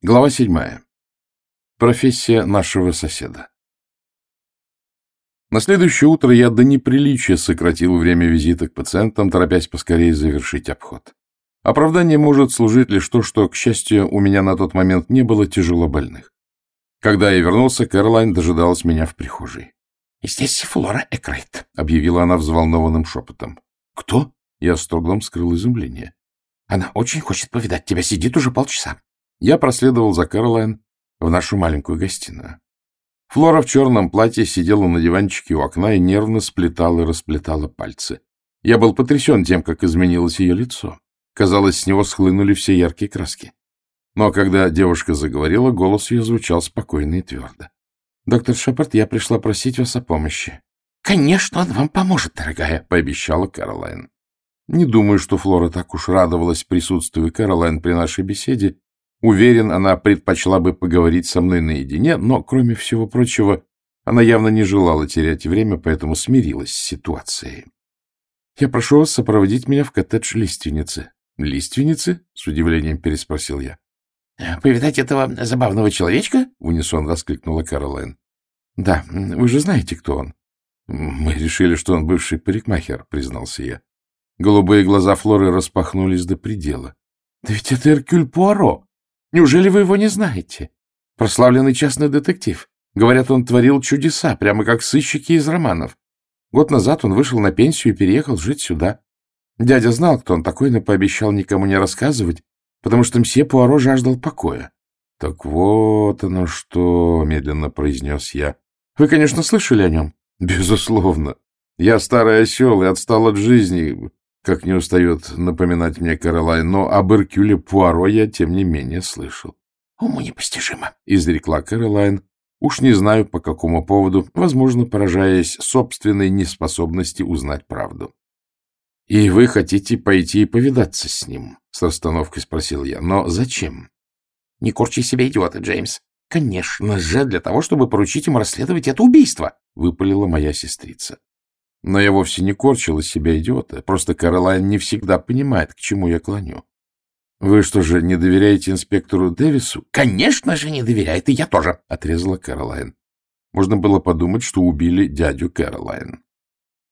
Глава седьмая. Профессия нашего соседа. На следующее утро я до неприличия сократил время визита к пациентам, торопясь поскорее завершить обход. Оправдание может служить лишь то, что, к счастью, у меня на тот момент не было тяжело больных. Когда я вернулся, Кэролайн дожидалась меня в прихожей. — Здесь Флора Экрайт, — объявила она взволнованным шепотом. — Кто? Я с трудом скрыл изумление. — Она очень хочет повидать тебя, сидит уже полчаса. Я проследовал за Кэролайн в нашу маленькую гостиную. Флора в черном платье сидела на диванчике у окна и нервно сплетала и расплетала пальцы. Я был потрясен тем, как изменилось ее лицо. Казалось, с него схлынули все яркие краски. Но когда девушка заговорила, голос ее звучал спокойно и твердо. — Доктор Шепард, я пришла просить вас о помощи. — Конечно, он вам поможет, дорогая, — пообещала Кэролайн. Не думаю, что Флора так уж радовалась присутствию Кэролайн при нашей беседе, Уверен, она предпочла бы поговорить со мной наедине, но, кроме всего прочего, она явно не желала терять время, поэтому смирилась с ситуацией. «Я прошу вас сопроводить меня в коттедж лиственницы». «Лиственницы?» — с удивлением переспросил я. «Повидать этого забавного человечка?» — в унисон воскликнула Каролайн. «Да, вы же знаете, кто он». «Мы решили, что он бывший парикмахер», — признался я. Голубые глаза Флоры распахнулись до предела. «Да ведь это Эркюль Пуаро!» Неужели вы его не знаете? Прославленный частный детектив. Говорят, он творил чудеса, прямо как сыщики из романов. Год назад он вышел на пенсию и переехал жить сюда. Дядя знал, кто он такой, но пообещал никому не рассказывать, потому что мсье Пуаро жаждал покоя. — Так вот оно что, — медленно произнес я. — Вы, конечно, слышали о нем? — Безусловно. Я старый осел и отстал от жизни как не устает напоминать мне Каролайн, но об Эркюле Пуаро я, тем не менее, слышал. — Уму непостижимо, — изрекла Каролайн. Уж не знаю, по какому поводу, возможно, поражаясь собственной неспособности узнать правду. — И вы хотите пойти и повидаться с ним? — с расстановкой спросил я. — Но зачем? — Не корчи себя идиота, Джеймс. — Конечно же, для того, чтобы поручить ему расследовать это убийство, — выпалила моя сестрица. Но я вовсе не корчил из себя идиота. Просто Каролайн не всегда понимает, к чему я клоню. Вы что же, не доверяете инспектору Дэвису? Конечно же, не доверяет, и я тоже, — отрезала Каролайн. Можно было подумать, что убили дядю Каролайн.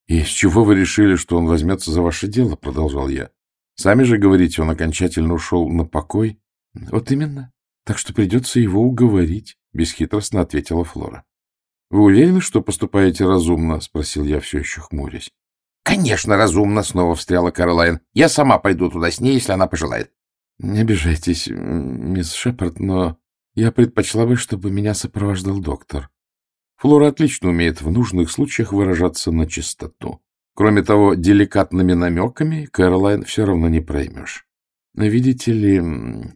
И с чего вы решили, что он возьмется за ваше дело, — продолжал я. Сами же говорите, он окончательно ушел на покой. Вот именно. Так что придется его уговорить, — бесхитростно ответила Флора. — Вы уверены, что поступаете разумно? — спросил я, все еще хмурясь. — Конечно, разумно, — снова встряла Каролайн. — Я сама пойду туда с ней, если она пожелает. — Не обижайтесь, мисс Шепард, но я предпочла бы, чтобы меня сопровождал доктор. Флора отлично умеет в нужных случаях выражаться на чистоту. Кроме того, деликатными намеками Кэролайн все равно не проймешь. Видите ли,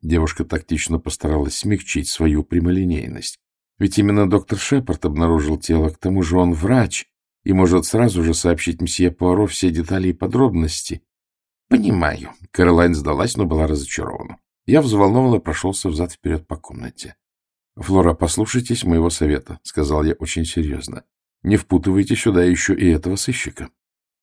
девушка тактично постаралась смягчить свою прямолинейность. Ведь именно доктор Шепард обнаружил тело, к тому же он врач и может сразу же сообщить мсье Пуаро все детали и подробности. — Понимаю. Каролайн сдалась, но была разочарована. Я взволнованно прошелся взад-вперед по комнате. — Флора, послушайтесь моего совета, — сказал я очень серьезно. — Не впутывайте сюда еще и этого сыщика.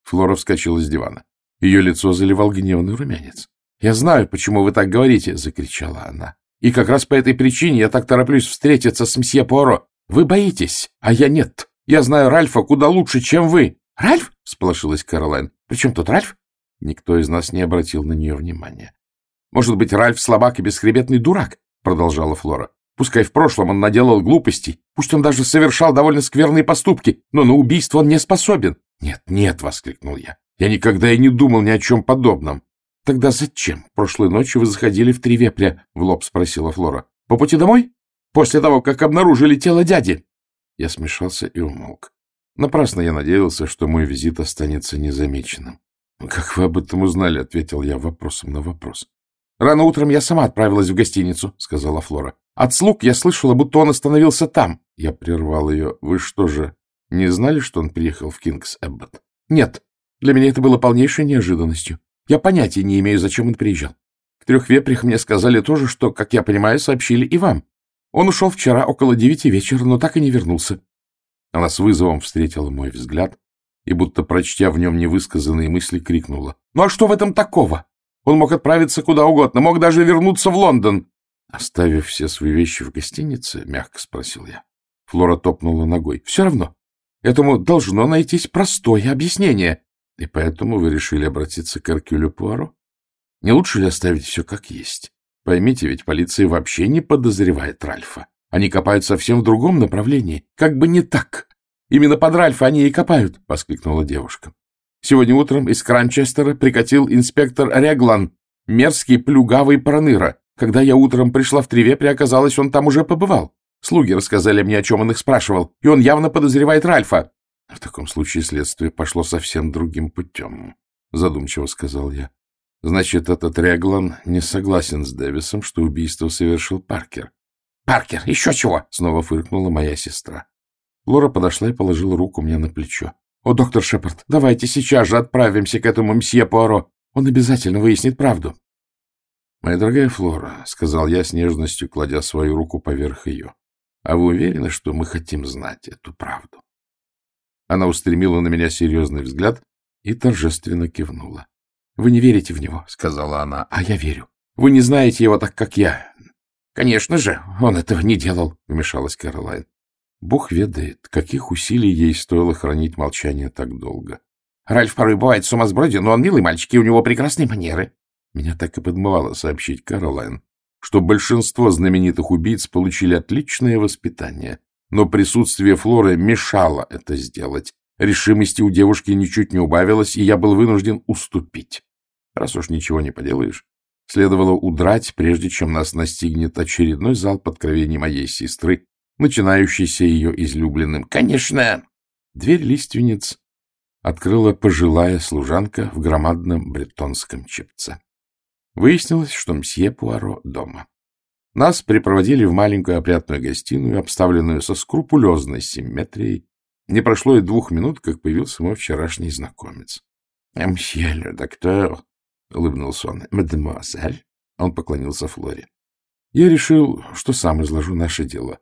Флора вскочила с дивана. Ее лицо заливал гневный румянец. — Я знаю, почему вы так говорите, — закричала она. И как раз по этой причине я так тороплюсь встретиться с мсье Пуаро. Вы боитесь, а я нет. Я знаю Ральфа куда лучше, чем вы. — Ральф? — сполошилась Каролайн. — Причем тут Ральф? Никто из нас не обратил на нее внимания. — Может быть, Ральф слабак и бесхребетный дурак? — продолжала Флора. — Пускай в прошлом он наделал глупостей, пусть он даже совершал довольно скверные поступки, но на убийство он не способен. — Нет, нет, — воскликнул я. — Я никогда и не думал ни о чем подобном. — Тогда зачем прошлой ночью вы заходили в три вепря? — в лоб спросила Флора. — По пути домой? После того, как обнаружили тело дяди? Я смешался и умолк. Напрасно я надеялся, что мой визит останется незамеченным. — Как вы об этом узнали? — ответил я вопросом на вопрос. — Рано утром я сама отправилась в гостиницу, — сказала Флора. — От слуг я слышала, будто он остановился там. Я прервал ее. — Вы что же, не знали, что он приехал в Кингс Эббот? — Нет. Для меня это было полнейшей неожиданностью. Я понятия не имею, зачем он приезжал. К трех вепрях мне сказали то же, что, как я понимаю, сообщили и вам. Он ушел вчера около девяти вечера, но так и не вернулся. Она с вызовом встретила мой взгляд и, будто прочтя в нем невысказанные мысли, крикнула. — Ну а что в этом такого? Он мог отправиться куда угодно, мог даже вернуться в Лондон. — Оставив все свои вещи в гостинице? — мягко спросил я. Флора топнула ногой. — Все равно. Этому должно найтись простое объяснение. И поэтому вы решили обратиться к Эркюлю Пуаро? Не лучше ли оставить все как есть? Поймите, ведь полиция вообще не подозревает Ральфа. Они копают совсем в другом направлении. Как бы не так. Именно под Ральфа они и копают, — воскликнула девушка. Сегодня утром из Кранчестера прикатил инспектор Реглан, мерзкий плюгавый проныра. Когда я утром пришла в Тревепре, оказалось, он там уже побывал. Слуги рассказали мне, о чем он их спрашивал, и он явно подозревает Ральфа. — В таком случае следствие пошло совсем другим путем, — задумчиво сказал я. — Значит, этот Реглан не согласен с Дэвисом, что убийство совершил Паркер. — Паркер, еще чего? — снова фыркнула моя сестра. Лора подошла и положила руку мне на плечо. — О, доктор Шепард, давайте сейчас же отправимся к этому мсье Пуаро. Он обязательно выяснит правду. — Моя дорогая Флора, — сказал я с нежностью, кладя свою руку поверх ее, — а вы уверены, что мы хотим знать эту правду? Она устремила на меня серьезный взгляд и торжественно кивнула. — Вы не верите в него, — сказала она, — а я верю. Вы не знаете его так, как я. — Конечно же, он этого не делал, — вмешалась Кэролайн. Бог ведает, каких усилий ей стоило хранить молчание так долго. — Ральф порой бывает сумасброден, но он милый мальчик, и у него прекрасные манеры. Меня так и подмывало сообщить Каролайн, что большинство знаменитых убийц получили отличное воспитание, но присутствие Флоры мешало это сделать. Решимости у девушки ничуть не убавилось, и я был вынужден уступить. Раз уж ничего не поделаешь, следовало удрать, прежде чем нас настигнет очередной зал подкровений моей сестры, начинающийся ее излюбленным. Конечно! Дверь лиственниц открыла пожилая служанка в громадном бретонском чепце. Выяснилось, что мсье Пуаро дома. Нас припроводили в маленькую опрятную гостиную, обставленную со скрупулезной симметрией. Не прошло и двух минут, как появился мой вчерашний знакомец. — Мсье доктор, — улыбнулся он, — мадемуазель. Он поклонился Флоре. Я решил, что сам изложу наше дело.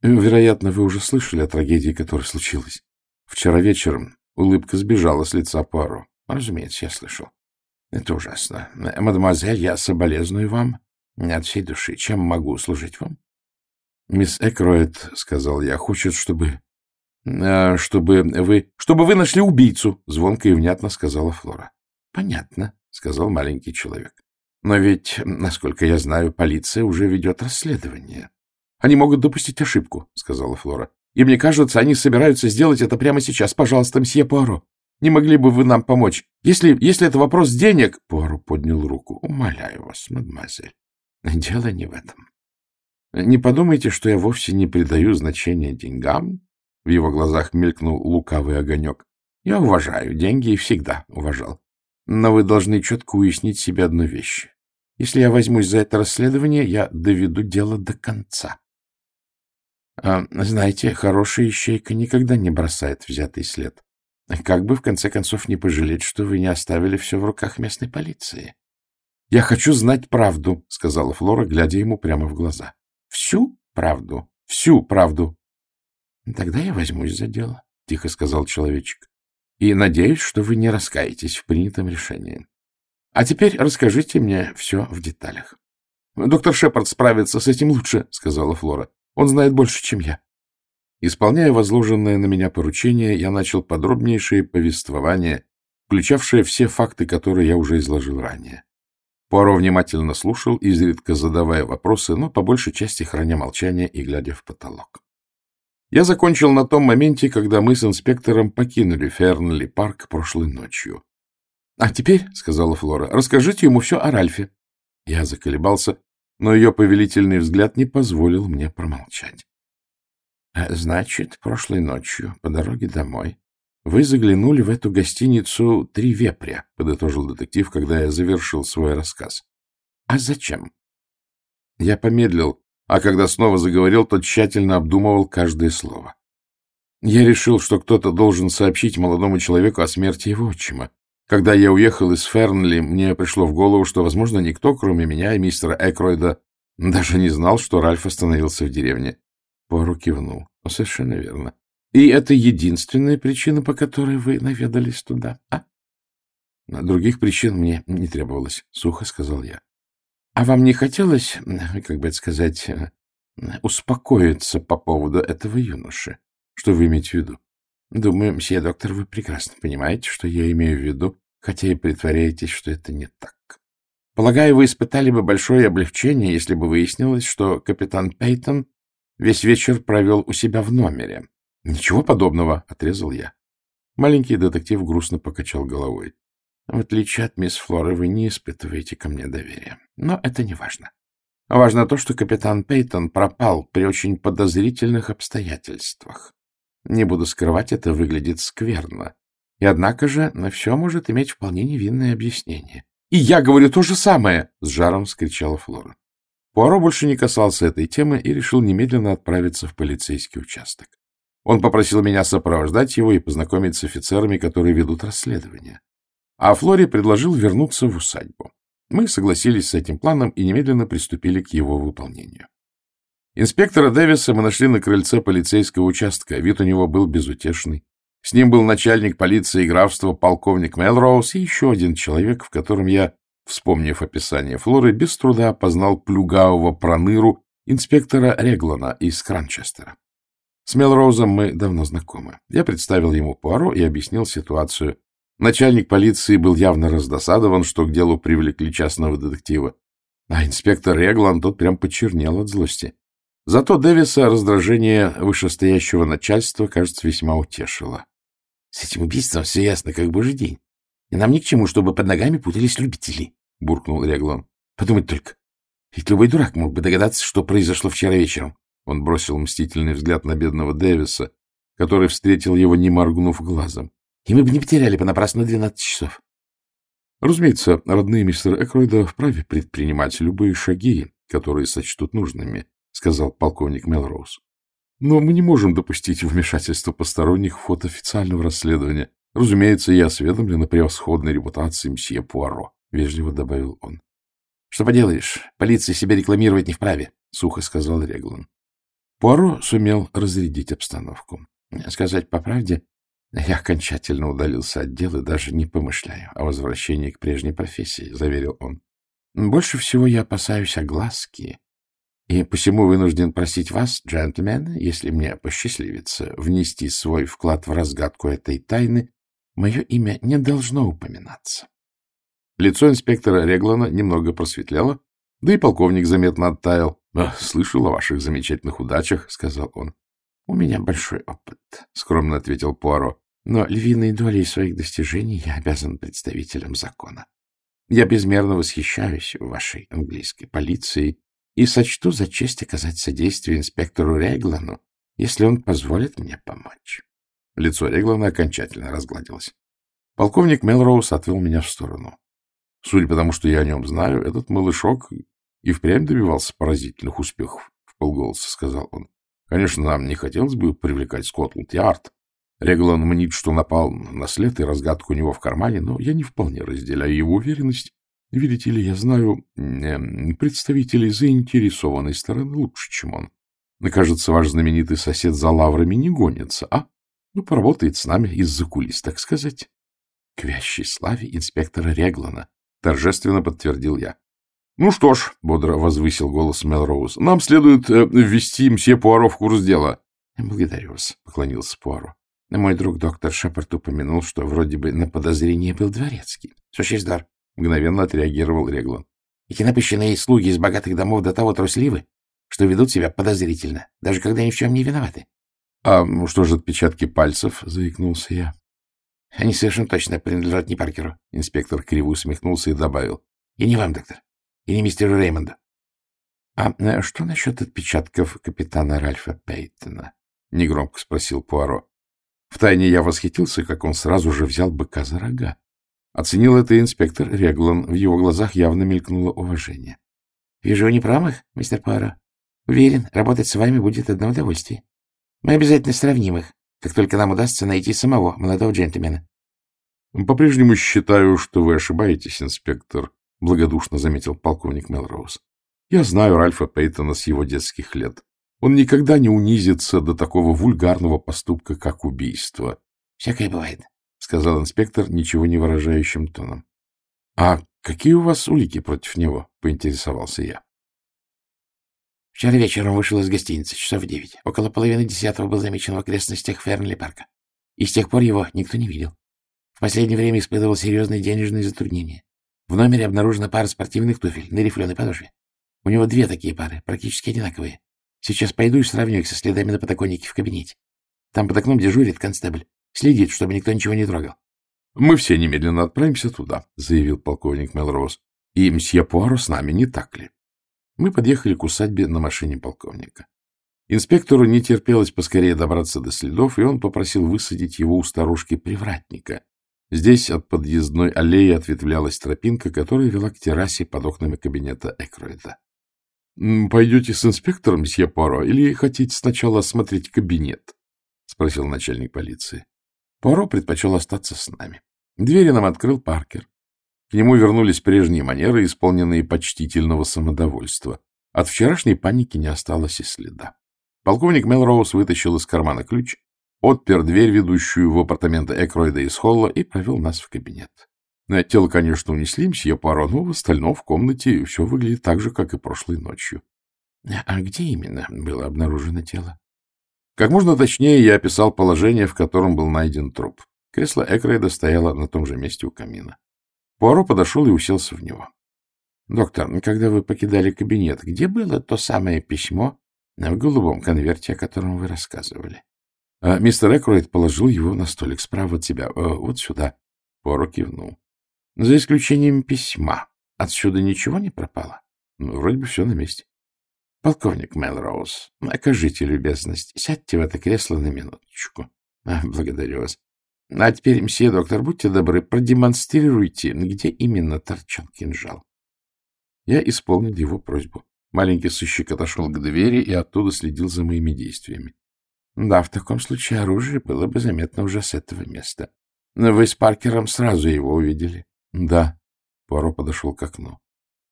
Вероятно, вы уже слышали о трагедии, которая случилась. Вчера вечером улыбка сбежала с лица Пуаро. Разумеется, я слышал. — Это ужасно. Мадемуазель, я соболезную вам от всей души. Чем могу служить вам? — Мисс Экроид, — сказал я, — хочет, чтобы... Э, чтобы вы... — Чтобы вы нашли убийцу, — звонко и внятно сказала Флора. — Понятно, — сказал маленький человек. — Но ведь, насколько я знаю, полиция уже ведет расследование. — Они могут допустить ошибку, — сказала Флора. — И мне кажется, они собираются сделать это прямо сейчас. Пожалуйста, мсье Пуаро, не могли бы вы нам помочь? Если, если это вопрос денег... Пуаро поднял руку. Умоляю вас, мадемуазель. Дело не в этом. Не подумайте, что я вовсе не придаю значения деньгам. В его глазах мелькнул лукавый огонек. Я уважаю деньги и всегда уважал. Но вы должны четко уяснить себе одну вещь. Если я возьмусь за это расследование, я доведу дело до конца. А, знаете, хорошая ищейка никогда не бросает взятый след. Как бы, в конце концов, не пожалеть, что вы не оставили все в руках местной полиции. — Я хочу знать правду, — сказала Флора, глядя ему прямо в глаза. — Всю правду? Всю правду. — Тогда я возьмусь за дело, — тихо сказал человечек. — И надеюсь, что вы не раскаетесь в принятом решении. А теперь расскажите мне все в деталях. — Доктор Шепард справится с этим лучше, — сказала Флора. — Он знает больше, чем я. Исполняя возложенное на меня поручение, я начал подробнейшее повествование, включавшее все факты, которые я уже изложил ранее. Пуаро внимательно слушал, изредка задавая вопросы, но по большей части храня молчание и глядя в потолок. Я закончил на том моменте, когда мы с инспектором покинули Фернли парк прошлой ночью. — А теперь, — сказала Флора, — расскажите ему все о Ральфе. Я заколебался, но ее повелительный взгляд не позволил мне промолчать. — Значит, прошлой ночью, по дороге домой, вы заглянули в эту гостиницу «Три вепря», — подытожил детектив, когда я завершил свой рассказ. — А зачем? Я помедлил, а когда снова заговорил, то тщательно обдумывал каждое слово. Я решил, что кто-то должен сообщить молодому человеку о смерти его отчима. Когда я уехал из Фернли, мне пришло в голову, что, возможно, никто, кроме меня и мистера Экройда, даже не знал, что Ральф остановился в деревне. Пуаро кивнул. — Совершенно верно. И это единственная причина, по которой вы наведались туда, а? — Других причин мне не требовалось, — сухо сказал я. — А вам не хотелось, как бы это сказать, успокоиться по поводу этого юноши? Что вы имеете в виду? Думаю, мсье доктор, вы прекрасно понимаете, что я имею в виду, хотя и притворяетесь, что это не так. Полагаю, вы испытали бы большое облегчение, если бы выяснилось, что капитан Пейтон весь вечер провел у себя в номере. — Ничего подобного, — отрезал я. Маленький детектив грустно покачал головой. — В отличие от мисс Флоры, вы не испытываете ко мне доверия. Но это не важно. Важно то, что капитан Пейтон пропал при очень подозрительных обстоятельствах. Не буду скрывать, это выглядит скверно. И однако же на все может иметь вполне невинное объяснение. — И я говорю то же самое! — с жаром скричала Флора. Пуаро больше не касался этой темы и решил немедленно отправиться в полицейский участок. Он попросил меня сопровождать его и познакомить с офицерами, которые ведут расследование. А Флоре предложил вернуться в усадьбу. Мы согласились с этим планом и немедленно приступили к его выполнению. Инспектора Дэвиса мы нашли на крыльце полицейского участка. Вид у него был безутешный. С ним был начальник полиции графства полковник Мелроуз и еще один человек, в котором я, вспомнив описание Флоры, без труда опознал плюгавого проныру инспектора Реглана из Кранчестера. С Мелроузом мы давно знакомы. Я представил ему Пуаро и объяснил ситуацию. Начальник полиции был явно раздосадован, что к делу привлекли частного детектива. А инспектор Реглан тот прям почернел от злости. Зато Дэвиса раздражение вышестоящего начальства, кажется, весьма утешило. — С этим убийством все ясно, как божий день. И нам ни к чему, чтобы под ногами путались любители, — буркнул Реглан. — Подумать только. Ведь любой дурак мог бы догадаться, что произошло вчера вечером. Он бросил мстительный взгляд на бедного Дэвиса, который встретил его, не моргнув глазом. — И мы бы не потеряли понапрасну двенадцать часов. Разумеется, родные мистера Экройда вправе предпринимать любые шаги, которые сочтут нужными, — сказал полковник Мелроуз. Но мы не можем допустить вмешательства посторонних в ход официального расследования. Разумеется, я осведомлен о превосходной репутации мсье Пуаро, — вежливо добавил он. — Что поделаешь, полиция себя рекламировать не вправе, — сухо сказал Реглан. Пуаро сумел разрядить обстановку. Сказать по правде, я окончательно удалился от дела даже не помышляю о возвращении к прежней профессии, — заверил он. Больше всего я опасаюсь огласки и посему вынужден просить вас, джентльмены, если мне посчастливится внести свой вклад в разгадку этой тайны, мое имя не должно упоминаться. Лицо инспектора Реглана немного просветлело, да и полковник заметно оттаял. — Слышал о ваших замечательных удачах, — сказал он. — У меня большой опыт, — скромно ответил Пуаро. — Но львиной долей своих достижений я обязан представителям закона. Я безмерно восхищаюсь вашей английской полицией и сочту за честь оказать содействие инспектору Реглану, если он позволит мне помочь. Лицо Реглана окончательно разгладилось. Полковник Мелроуз отвел меня в сторону. Судя по тому, что я о нем знаю, этот малышок и впрямь добивался поразительных успехов, — в полголоса сказал он. Конечно, нам не хотелось бы привлекать Скотланд-Ярд. Реглан мнит, что напал на след и разгадку у него в кармане, но я не вполне разделяю его уверенность Видите ли, я знаю э, представителей заинтересованной стороны лучше, чем он. Кажется, ваш знаменитый сосед за лаврами не гонится, а? Ну, поработает с нами из-за кулис, так сказать. К вящей славе инспектора Реглана, торжественно подтвердил я. Ну что ж, бодро возвысил голос Мелроуз, нам следует э, ввести мсье Пуаро в курс дела. Благодарю вас, поклонился Пуаро. Мой друг доктор Шепард упомянул, что вроде бы на подозрение был дворецкий. Сущий дар. Мгновенно отреагировал Реглан. Эти напыщенные слуги из богатых домов до того трусливы, что ведут себя подозрительно, даже когда ни в чем не виноваты. — А что же отпечатки пальцев? — заикнулся я. — Они совершенно точно принадлежат не Паркеру. Инспектор криво усмехнулся и добавил. — И не вам, доктор, и не мистеру Реймонду. — А э, что насчет отпечатков капитана Ральфа Пейтона? — негромко спросил Пуаро. Втайне я восхитился, как он сразу же взял быка за рога. Оценил это инспектор Реглан. В его глазах явно мелькнуло уважение. — Вижу, не промах, мистер Пуаро. Уверен, работать с вами будет одно удовольствие. Мы обязательно сравним их, как только нам удастся найти самого молодого джентльмена. — По-прежнему считаю, что вы ошибаетесь, инспектор, — благодушно заметил полковник Мелроуз. — Я знаю Ральфа Пейтона с его детских лет. Он никогда не унизится до такого вульгарного поступка, как убийство. — Всякое бывает, — сказал инспектор ничего не выражающим тоном. — А Какие у вас улики против него? — поинтересовался я. Вчера вечером вышел из гостиницы, часов в девять. Около половины десятого был замечен в окрестностях Фернли-парка. И с тех пор его никто не видел. В последнее время испытывал серьезные денежные затруднения. В номере обнаружена пара спортивных туфель на рифленой подошве. У него две такие пары, практически одинаковые. Сейчас пойду и сравню их со следами на подоконнике в кабинете. Там под окном дежурит констебль. Следит, чтобы никто ничего не трогал. — Мы все немедленно отправимся туда, — заявил полковник Мелроуз. — И мсье Пуаро с нами, не так ли? Мы подъехали к усадьбе на машине полковника. Инспектору не терпелось поскорее добраться до следов, и он попросил высадить его у старушки привратника. Здесь от подъездной аллеи ответвлялась тропинка, которая вела к террасе под окнами кабинета Экроида. — Пойдете с инспектором, мсье Поро, или хотите сначала осмотреть кабинет? — спросил начальник полиции. Поро предпочел остаться с нами. Двери нам открыл Паркер. К нему вернулись прежние манеры, исполненные почтительного самодовольства. От вчерашней паники не осталось и следа. Полковник Мелроуз вытащил из кармана ключ, отпер дверь, ведущую в апартаменты Экройда из холла, и провел нас в кабинет. Тело, конечно, унесли мсье Пуаро, но в остальном в комнате все выглядит так же, как и прошлой ночью. — А где именно было обнаружено тело? Как можно точнее я описал положение, в котором был найден труп. Кресло Экрейда стояло на том же месте у камина. Пуаро подошел и уселся в него. — Доктор, когда вы покидали кабинет, где было то самое письмо в голубом конверте, о котором вы рассказывали? А мистер Экройд положил его на столик справа от себя, э, вот сюда. Пуаро кивнул. — За исключением письма. Отсюда ничего не пропало? Ну, вроде бы все на месте. — Полковник Мелроуз, окажите любезность, сядьте в это кресло на минуточку. А, — Благодарю вас. А теперь, мсье доктор, будьте добры, продемонстрируйте, где именно торчал кинжал. Я исполнил его просьбу. Маленький сыщик отошел к двери и оттуда следил за моими действиями. Да, в таком случае оружие было бы заметно уже с этого места. Но вы с Паркером сразу его увидели. Да. Пуаро подошел к окну.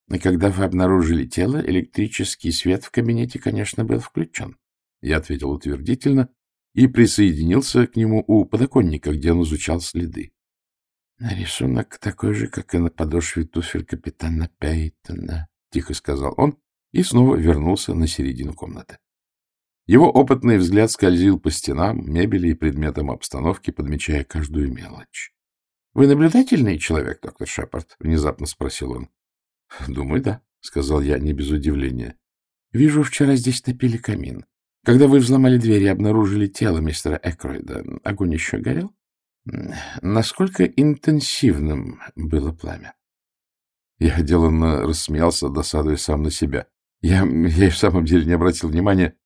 И когда вы обнаружили тело, электрический свет в кабинете, конечно, был включен. Я ответил утвердительно и присоединился к нему у подоконника, где он изучал следы. — Рисунок такой же, как и на подошве туфель капитана Пейтона, — тихо сказал он и снова вернулся на середину комнаты. Его опытный взгляд скользил по стенам, мебели и предметам обстановки, подмечая каждую мелочь. — Вы наблюдательный человек, доктор Шепард? — внезапно спросил он. — Думаю, да, — сказал я не без удивления. — Вижу, вчера здесь топили камин. Когда вы взломали дверь и обнаружили тело мистера Экройда, огонь еще горел? Насколько интенсивным было пламя? Я деланно рассмеялся, досадуя сам на себя. Я, я и в самом деле не обратил внимания.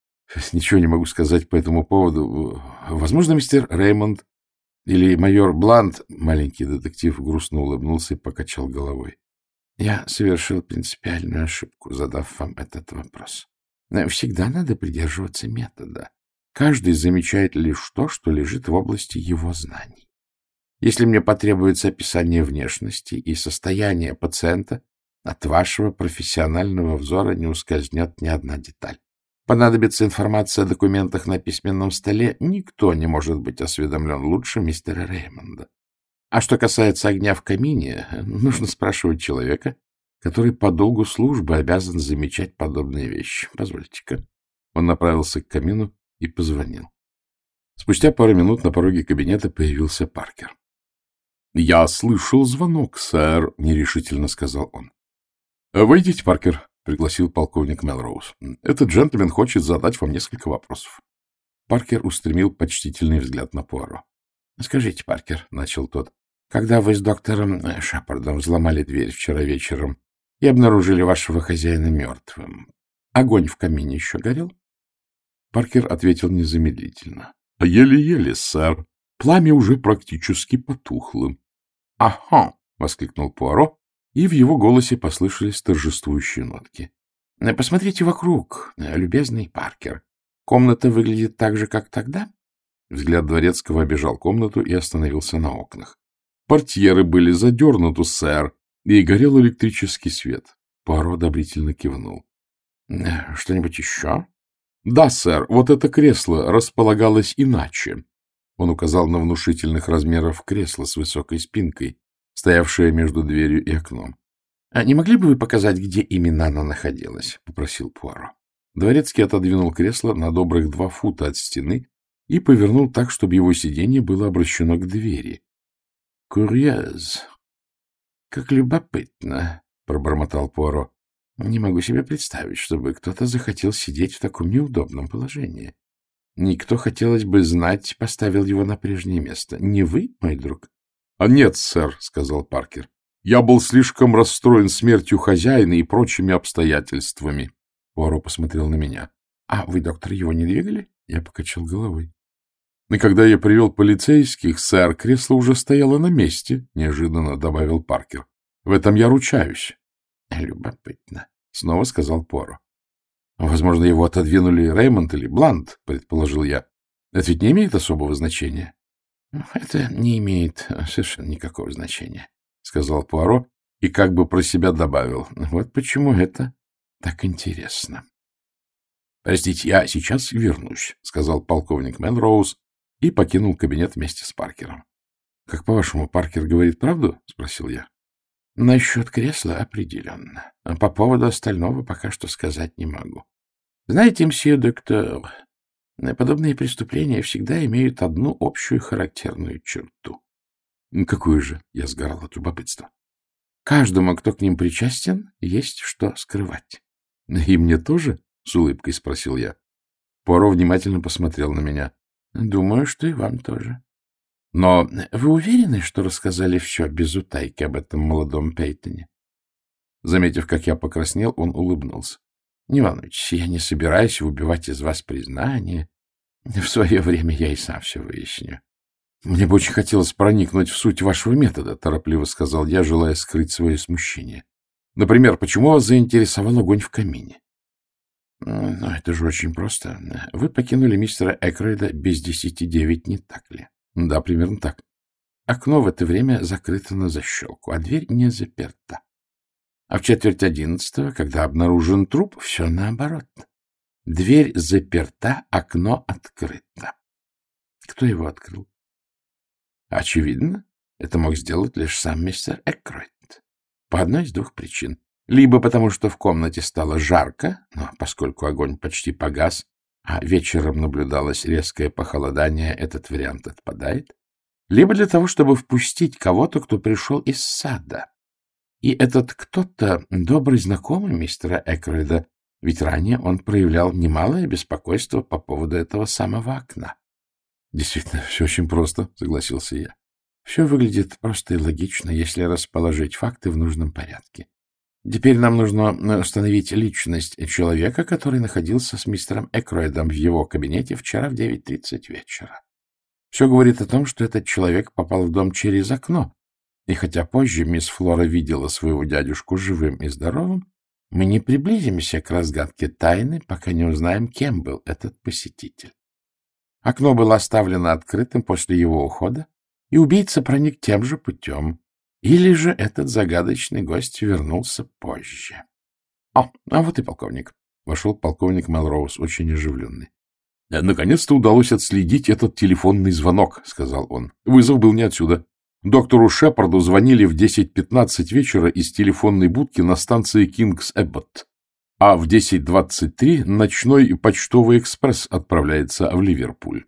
Ничего не могу сказать по этому поводу. Возможно, мистер Реймонд или майор Блант, маленький детектив, грустно улыбнулся и покачал головой. Я совершил принципиальную ошибку, задав вам этот вопрос. Всегда надо придерживаться метода. Каждый замечает лишь то, что лежит в области его знаний. Если мне потребуется описание внешности и состояния пациента, от вашего профессионального взора не ускользнет ни одна деталь. Понадобится информация о документах на письменном столе, никто не может быть осведомлен лучше мистера Реймонда. А что касается огня в камине, нужно спрашивать человека, который по долгу службы обязан замечать подобные вещи. Позвольте-ка. Он направился к камину и позвонил. Спустя пару минут на пороге кабинета появился Паркер. — Я слышал звонок, сэр, — нерешительно сказал он. — Войдите, Паркер, — пригласил полковник Мелроуз. — Этот джентльмен хочет задать вам несколько вопросов. Паркер устремил почтительный взгляд на Пуаро. — Скажите, Паркер, — начал тот, — когда вы с доктором Шепардом взломали дверь вчера вечером, и обнаружили вашего хозяина мертвым. Огонь в камине еще горел? Паркер ответил незамедлительно. — Еле-еле, сэр. Пламя уже практически потухло. — Ага! — воскликнул Пуаро, и в его голосе послышались торжествующие нотки. — Посмотрите вокруг, любезный Паркер. Комната выглядит так же, как тогда? Взгляд дворецкого обежал комнату и остановился на окнах. Портьеры были задернуты, сэр, и горел электрический свет. Пуаро одобрительно кивнул. — Что-нибудь еще? — Да, сэр, вот это кресло располагалось иначе. Он указал на внушительных размеров кресло с высокой спинкой, стоявшее между дверью и окном. — А не могли бы вы показать, где именно она находилась? — попросил Пуаро. Дворецкий отодвинул кресло на добрых два фута от стены и повернул так, чтобы его сиденье было обращено к двери. — Курьез. Как любопытно, — пробормотал Пуаро. — Не могу себе представить, чтобы кто-то захотел сидеть в таком неудобном положении. Никто, хотелось бы знать, поставил его на прежнее место. Не вы, мой друг? — А нет, сэр, — сказал Паркер. Я был слишком расстроен смертью хозяина и прочими обстоятельствами. Пуаро посмотрел на меня. — А вы, доктор, его не двигали? Я покачал головой. И когда я привел полицейских, сэр, кресло уже стояло на месте, — неожиданно добавил Паркер. — В этом я ручаюсь. — Любопытно, — снова сказал Поро. — Возможно, его отодвинули Реймонд или Блант, — предположил я. — Это ведь не имеет особого значения? — Это не имеет совершенно никакого значения, — сказал Пуаро и как бы про себя добавил. — Вот почему это так интересно. — Простите, я сейчас вернусь, — сказал полковник Мелроуз и покинул кабинет вместе с Паркером. — Как по-вашему, Паркер говорит правду? — спросил я. — Насчет кресла определенно. По поводу остального пока что сказать не могу. Знаете, мсье доктор, подобные преступления всегда имеют одну общую характерную черту. — Какую же? — я сгорал от любопытства. — Каждому, кто к ним причастен, есть что скрывать. — И мне тоже? — с улыбкой спросил я. Пуаро внимательно посмотрел на меня. — Думаю, что и вам тоже. — Но вы уверены, что рассказали все без утайки об этом молодом Пейтоне? Заметив, как я покраснел, он улыбнулся. — Не волнуйтесь, я не собираюсь выбивать из вас признание. В свое время я и сам все выясню. — Мне бы очень хотелось проникнуть в суть вашего метода, — торопливо сказал я, желая скрыть свое смущение. — Например, почему вас заинтересовал огонь в камине? Ну, это же очень просто. Вы покинули мистера Экрейда без десяти девять, не так ли? Да, примерно так. Окно в это время закрыто на защелку, а дверь не заперта. А в четверть одиннадцатого, когда обнаружен труп, все наоборот. Дверь заперта, окно открыто. Кто его открыл? Очевидно, это мог сделать лишь сам мистер Экройд. По одной из двух причин. Либо потому, что в комнате стало жарко, но поскольку огонь почти погас, а вечером наблюдалось резкое похолодание, этот вариант отпадает. Либо для того, чтобы впустить кого-то, кто пришел из сада. И этот кто-то добрый знакомый мистера Экройда, ведь ранее он проявлял немалое беспокойство по поводу этого самого окна. — Действительно, все очень просто, — согласился я. Все выглядит просто и логично, если расположить факты в нужном порядке. Теперь нам нужно э, установить личность человека, который находился с мистером Экроидом в его кабинете вчера в 9.30 вечера. Все говорит о том, что этот человек попал в дом через окно, и хотя позже мисс Флора видела своего дядюшку живым и здоровым, мы не приблизимся к разгадке тайны, пока не узнаем, кем был этот посетитель. Окно было оставлено открытым после его ухода, и убийца проник тем же путем. Или же этот загадочный гость вернулся позже. — О, а вот и полковник. Вошел полковник Мелроуз, очень оживленный. — Наконец-то удалось отследить этот телефонный звонок, — сказал он. Вызов был не отсюда. Доктору Шепарду звонили в 10.15 вечера из телефонной будки на станции Кингс Эбботт. А в 10.23 ночной почтовый экспресс отправляется в Ливерпуль.